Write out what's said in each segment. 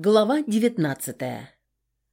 Глава девятнадцатая.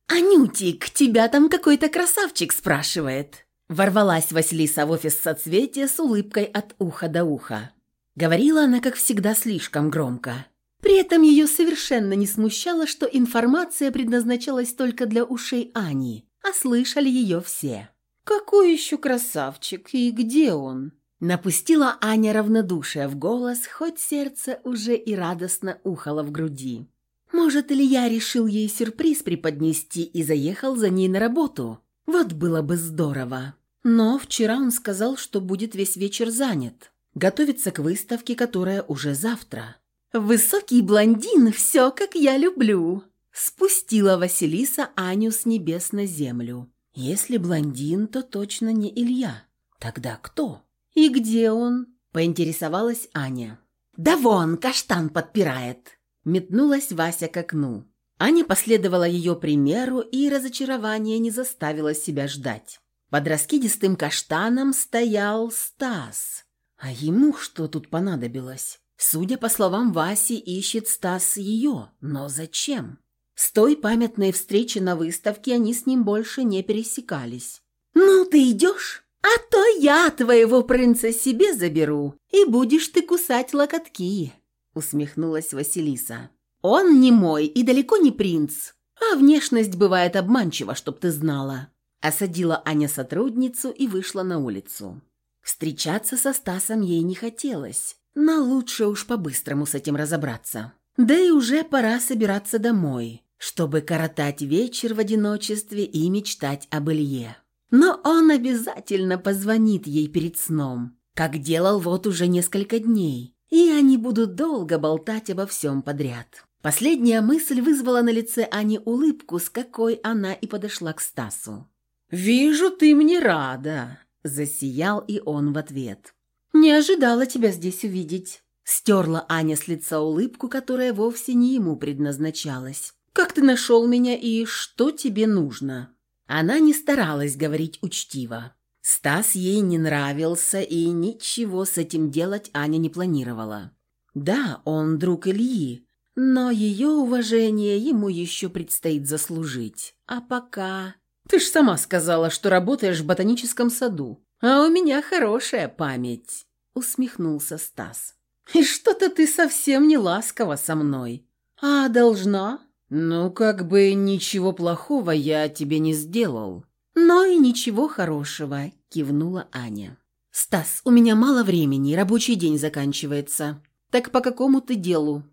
«Анютик, тебя там какой-то красавчик спрашивает!» Ворвалась Василиса в офис соцветия с улыбкой от уха до уха. Говорила она, как всегда, слишком громко. При этом ее совершенно не смущало, что информация предназначалась только для ушей Ани, а слышали ее все. «Какой еще красавчик? И где он?» Напустила Аня равнодушие в голос, хоть сердце уже и радостно ухало в груди. Может, Илья решил ей сюрприз преподнести и заехал за ней на работу? Вот было бы здорово. Но вчера он сказал, что будет весь вечер занят. Готовится к выставке, которая уже завтра. «Высокий блондин, все, как я люблю!» Спустила Василиса Аню с небес на землю. «Если блондин, то точно не Илья. Тогда кто?» «И где он?» – поинтересовалась Аня. «Да вон, каштан подпирает!» Метнулась Вася к окну. Аня последовала ее примеру, и разочарование не заставило себя ждать. Под раскидистым каштаном стоял Стас. А ему что тут понадобилось? Судя по словам Васи, ищет Стас ее. Но зачем? С той памятной встречи на выставке они с ним больше не пересекались. «Ну, ты идешь? А то я твоего принца себе заберу, и будешь ты кусать локотки», усмехнулась Василиса. «Он не мой и далеко не принц, а внешность бывает обманчива, чтоб ты знала». Осадила Аня сотрудницу и вышла на улицу. Встречаться со Стасом ей не хотелось, но лучше уж по-быстрому с этим разобраться. Да и уже пора собираться домой, чтобы коротать вечер в одиночестве и мечтать об Илье. Но он обязательно позвонит ей перед сном, как делал вот уже несколько дней, и они будут долго болтать обо всем подряд. Последняя мысль вызвала на лице Ани улыбку, с какой она и подошла к Стасу. «Вижу, ты мне рада», – засиял и он в ответ. «Не ожидала тебя здесь увидеть», – стерла Аня с лица улыбку, которая вовсе не ему предназначалась. «Как ты нашел меня и что тебе нужно?» Она не старалась говорить учтиво. Стас ей не нравился, и ничего с этим делать Аня не планировала. Да, он друг Ильи, но ее уважение ему еще предстоит заслужить. А пока... Ты ж сама сказала, что работаешь в ботаническом саду, а у меня хорошая память, усмехнулся Стас. И что-то ты совсем не ласкова со мной. А должна? Ну, как бы ничего плохого я тебе не сделал. «Но и ничего хорошего», – кивнула Аня. «Стас, у меня мало времени, рабочий день заканчивается. Так по какому ты делу?»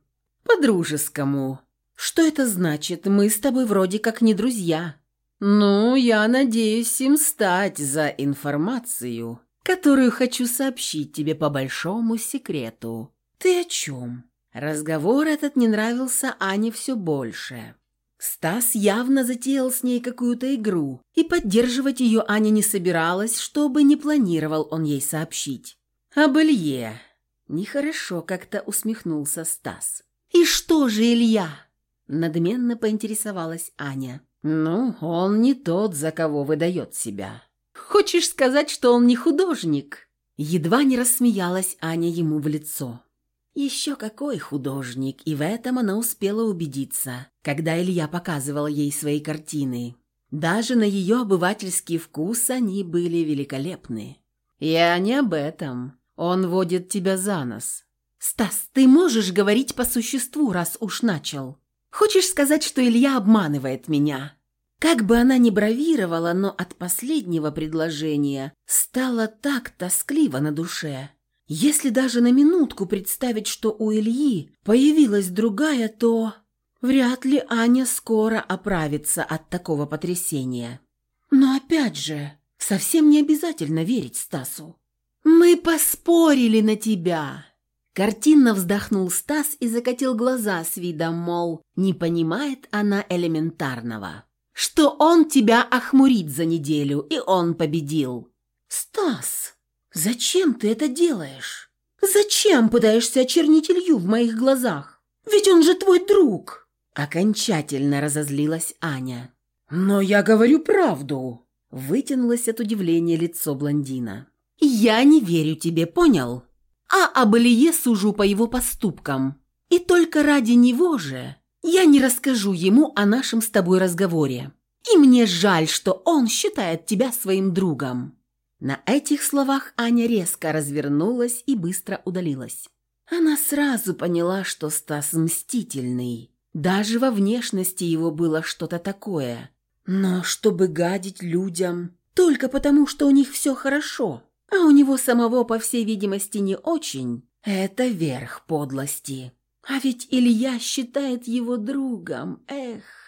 «По дружескому». «Что это значит? Мы с тобой вроде как не друзья». «Ну, я надеюсь им стать за информацию, которую хочу сообщить тебе по большому секрету». «Ты о чем?» Разговор этот не нравился Ане все больше. Стас явно затеял с ней какую-то игру, и поддерживать ее Аня не собиралась, чтобы не планировал он ей сообщить. «Об Илье!» Нехорошо как-то усмехнулся Стас. «И что же Илья?» Надменно поинтересовалась Аня. «Ну, он не тот, за кого выдает себя». «Хочешь сказать, что он не художник?» Едва не рассмеялась Аня ему в лицо. Еще какой художник, и в этом она успела убедиться, когда Илья показывал ей свои картины. Даже на ее обывательский вкус они были великолепны. «Я не об этом. Он водит тебя за нос». «Стас, ты можешь говорить по существу, раз уж начал. Хочешь сказать, что Илья обманывает меня?» Как бы она ни бравировала, но от последнего предложения стало так тоскливо на душе, если даже на минутку представить, что у Ильи появилась другая, то вряд ли Аня скоро оправится от такого потрясения. Но опять же, совсем не обязательно верить Стасу. «Мы поспорили на тебя!» Картинно вздохнул Стас и закатил глаза с видом, мол, не понимает она элементарного. «Что он тебя охмурит за неделю, и он победил!» «Стас!» «Зачем ты это делаешь? Зачем пытаешься очернить Илью в моих глазах? Ведь он же твой друг!» Окончательно разозлилась Аня. «Но я говорю правду!» Вытянулось от удивления лицо блондина. «Я не верю тебе, понял? А об Илье сужу по его поступкам. И только ради него же я не расскажу ему о нашем с тобой разговоре. И мне жаль, что он считает тебя своим другом». На этих словах Аня резко развернулась и быстро удалилась. Она сразу поняла, что Стас мстительный. Даже во внешности его было что-то такое. Но чтобы гадить людям только потому, что у них все хорошо, а у него самого, по всей видимости, не очень, это верх подлости. А ведь Илья считает его другом, эх.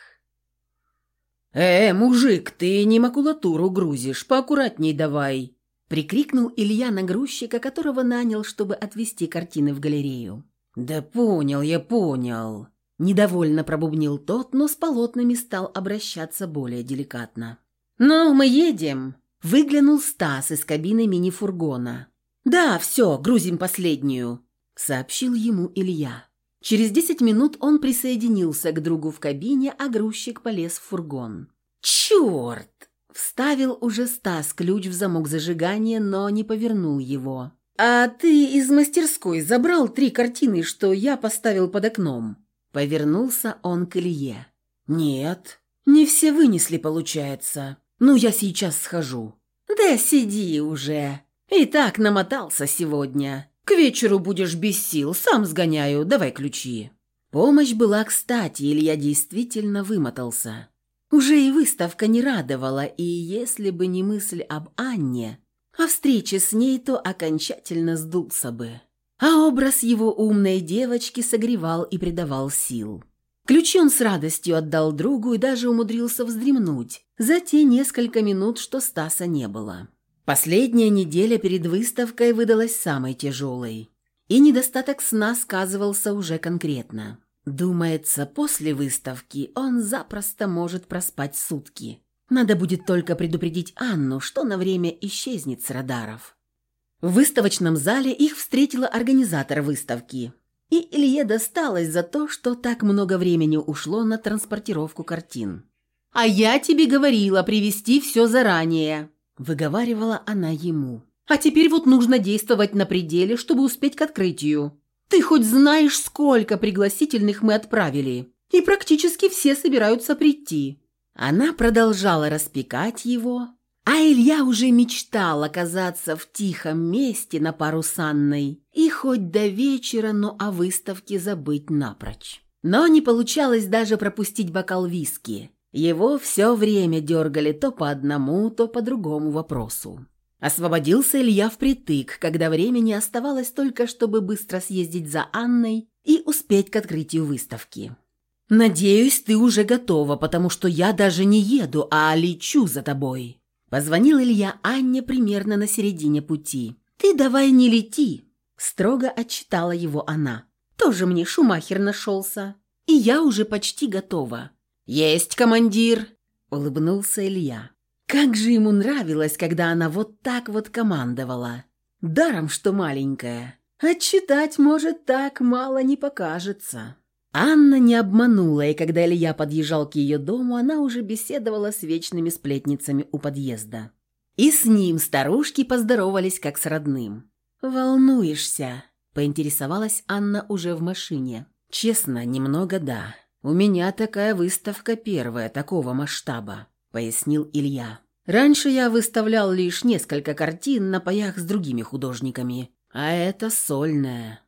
«Э, мужик, ты не макулатуру грузишь, поаккуратней давай!» Прикрикнул Илья на грузчика, которого нанял, чтобы отвезти картины в галерею. «Да понял, я понял!» Недовольно пробубнил тот, но с полотнами стал обращаться более деликатно. «Ну, мы едем!» Выглянул Стас из кабины мини-фургона. «Да, все, грузим последнюю», — сообщил ему Илья. Через десять минут он присоединился к другу в кабине, а грузчик полез в фургон. «Черт!» – вставил уже Стас ключ в замок зажигания, но не повернул его. «А ты из мастерской забрал три картины, что я поставил под окном?» Повернулся он к Илье. «Нет, не все вынесли, получается. Ну, я сейчас схожу». «Да сиди уже. И так намотался сегодня. К вечеру будешь без сил, сам сгоняю, давай ключи». Помощь была кстати, Илья действительно вымотался. Уже и выставка не радовала, и если бы не мысль об Анне, о встрече с ней, то окончательно сдулся бы. А образ его умной девочки согревал и придавал сил. Ключи он с радостью отдал другу и даже умудрился вздремнуть за те несколько минут, что Стаса не было. Последняя неделя перед выставкой выдалась самой тяжелой. И недостаток сна сказывался уже конкретно. Думается, после выставки он запросто может проспать сутки. Надо будет только предупредить Анну, что на время исчезнет с радаров. В выставочном зале их встретила организатор выставки. И Илье досталось за то, что так много времени ушло на транспортировку картин. «А я тебе говорила привезти все заранее», Выговаривала она ему. «А теперь вот нужно действовать на пределе, чтобы успеть к открытию. Ты хоть знаешь, сколько пригласительных мы отправили? И практически все собираются прийти». Она продолжала распекать его, а Илья уже мечтал оказаться в тихом месте на пару с Анной и хоть до вечера, но о выставке забыть напрочь. Но не получалось даже пропустить бокал виски. Его все время дергали то по одному, то по другому вопросу. Освободился Илья впритык, когда времени оставалось только, чтобы быстро съездить за Анной и успеть к открытию выставки. «Надеюсь, ты уже готова, потому что я даже не еду, а лечу за тобой». Позвонил Илья Анне примерно на середине пути. «Ты давай не лети», – строго отчитала его она. «Тоже мне Шумахер нашелся, и я уже почти готова. «Есть, командир!» – улыбнулся Илья. Как же ему нравилось, когда она вот так вот командовала. Даром, что маленькая. Отчитать, может, так мало не покажется. Анна не обманула, и когда Илья подъезжал к ее дому, она уже беседовала с вечными сплетницами у подъезда. И с ним старушки поздоровались как с родным. «Волнуешься?» – поинтересовалась Анна уже в машине. «Честно, немного да. «У меня такая выставка первая, такого масштаба», – пояснил Илья. «Раньше я выставлял лишь несколько картин на паях с другими художниками, а это сольная.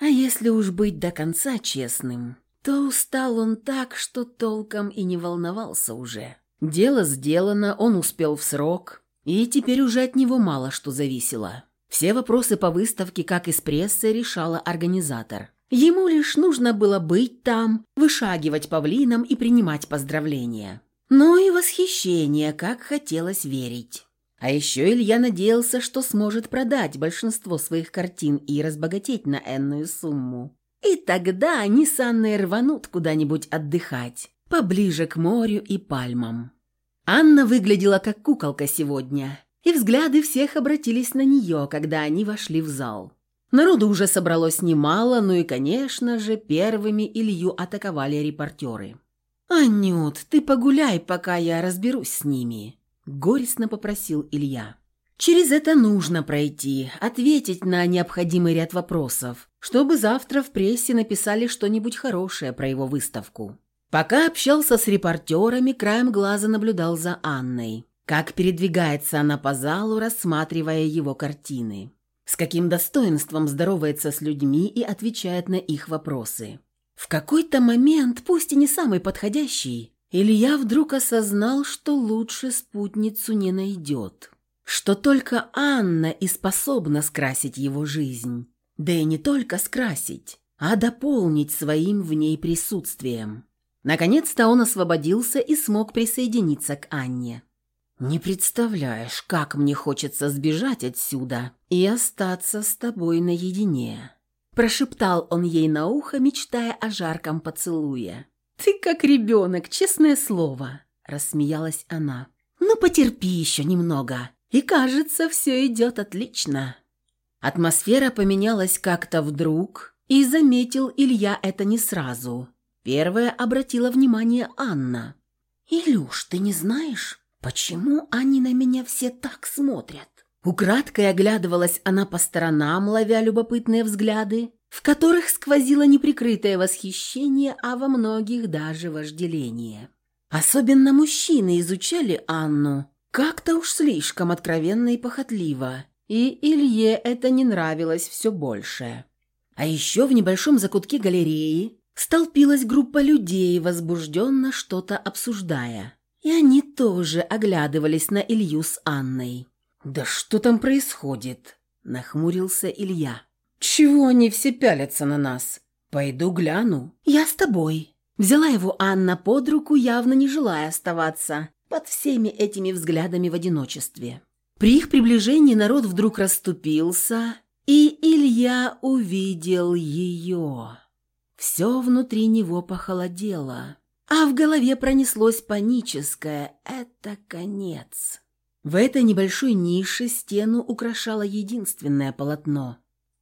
А если уж быть до конца честным, то устал он так, что толком и не волновался уже. Дело сделано, он успел в срок, и теперь уже от него мало что зависело. Все вопросы по выставке, как из прессы, решала организатор. Ему лишь нужно было быть там, вышагивать павлином и принимать поздравления. Ну и восхищение, как хотелось верить. А еще Илья надеялся, что сможет продать большинство своих картин и разбогатеть на энную сумму. И тогда они с Анной рванут куда-нибудь отдыхать, поближе к морю и пальмам. Анна выглядела как куколка сегодня, и взгляды всех обратились на нее, когда они вошли в зал. Народу уже собралось немало, ну и, конечно же, первыми Илью атаковали репортеры. «Анют, ты погуляй, пока я разберусь с ними», – горестно попросил Илья. Через это нужно пройти, ответить на необходимый ряд вопросов, чтобы завтра в прессе написали что-нибудь хорошее про его выставку. Пока общался с репортерами, краем глаза наблюдал за Анной. Как передвигается она по залу, рассматривая его картины. С каким достоинством здоровается с людьми и отвечает на их вопросы. В какой-то момент, пусть и не самый подходящий, Илья вдруг осознал, что лучше спутницу не найдет что только Анна и способна скрасить его жизнь. Да и не только скрасить, а дополнить своим в ней присутствием. Наконец-то он освободился и смог присоединиться к Анне. «Не представляешь, как мне хочется сбежать отсюда и остаться с тобой наедине», прошептал он ей на ухо, мечтая о жарком поцелуе. «Ты как ребенок, честное слово», – рассмеялась она. «Ну, потерпи еще немного. И кажется, все идет отлично. Атмосфера поменялась как-то вдруг, и заметил Илья это не сразу. Первая обратила внимание Анна. «Илюш, ты не знаешь, почему они на меня все так смотрят?» Украдкой оглядывалась она по сторонам, ловя любопытные взгляды, в которых сквозило неприкрытое восхищение, а во многих даже вожделение. Особенно мужчины изучали Анну, как-то уж слишком откровенно и похотливо, и Илье это не нравилось все больше. А еще в небольшом закутке галереи столпилась группа людей, возбужденно что-то обсуждая. И они тоже оглядывались на Илью с Анной. «Да что там происходит?» – нахмурился Илья. «Чего они все пялятся на нас? Пойду гляну». «Я с тобой». Взяла его Анна под руку, явно не желая оставаться, под всеми этими взглядами в одиночестве. При их приближении народ вдруг расступился, и Илья увидел ее. Все внутри него похолодело, а в голове пронеслось паническое «это конец». В этой небольшой нише стену украшало единственное полотно.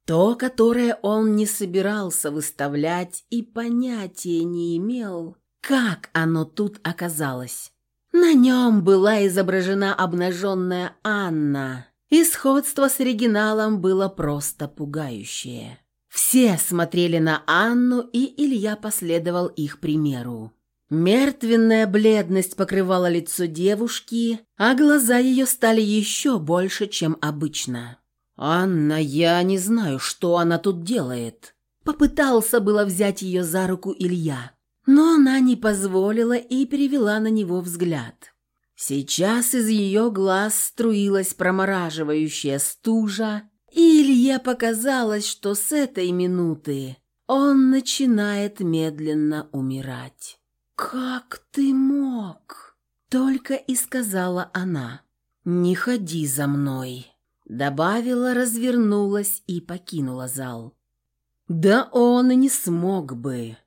То, которое он не собирался выставлять и понятия не имел, как оно тут оказалось. На нем была изображена обнаженная Анна, и сходство с оригиналом было просто пугающее. Все смотрели на Анну, и Илья последовал их примеру. Мертвенная бледность покрывала лицо девушки, а глаза ее стали еще больше, чем обычно. «Анна, я не знаю, что она тут делает». Попытался было взять ее за руку Илья, но она не позволила и перевела на него взгляд. Сейчас из ее глаз струилась промораживающая стужа, и Илье показалось, что с этой минуты он начинает медленно умирать. «Как ты мог?» — только и сказала она. «Не ходи за мной», — добавила, развернулась и покинула зал. «Да он не смог бы».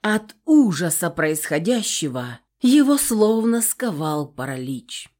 От ужаса происходящего его словно сковал паралич.